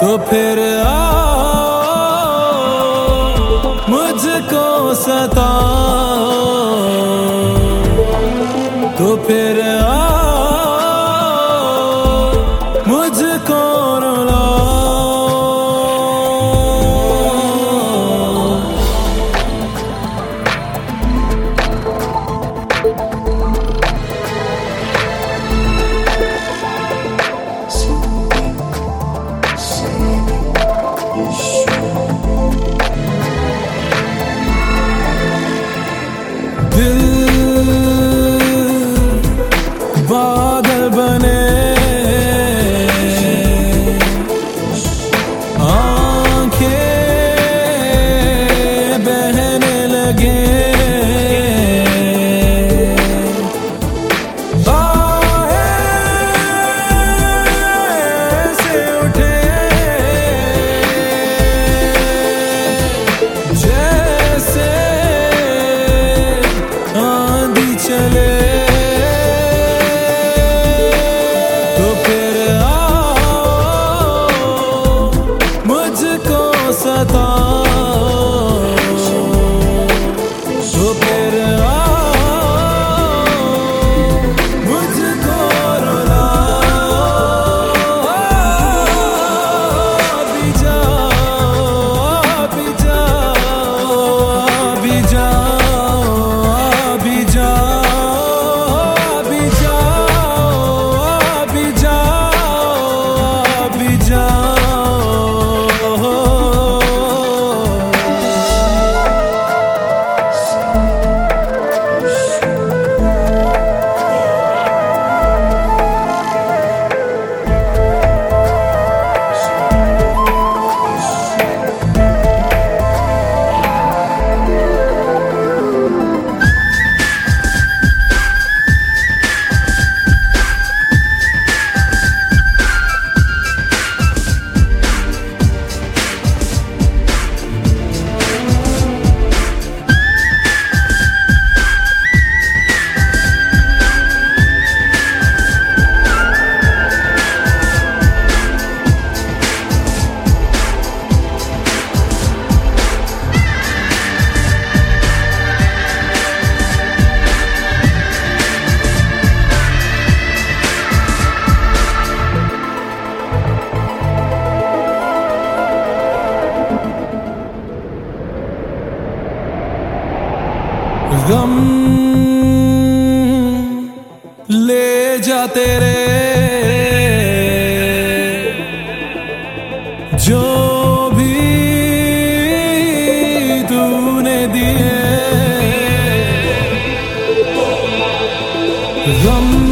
तो फिर आओ मुझको सता तो फिर again. गम ले जा तेरे जो भी तूने दिए गम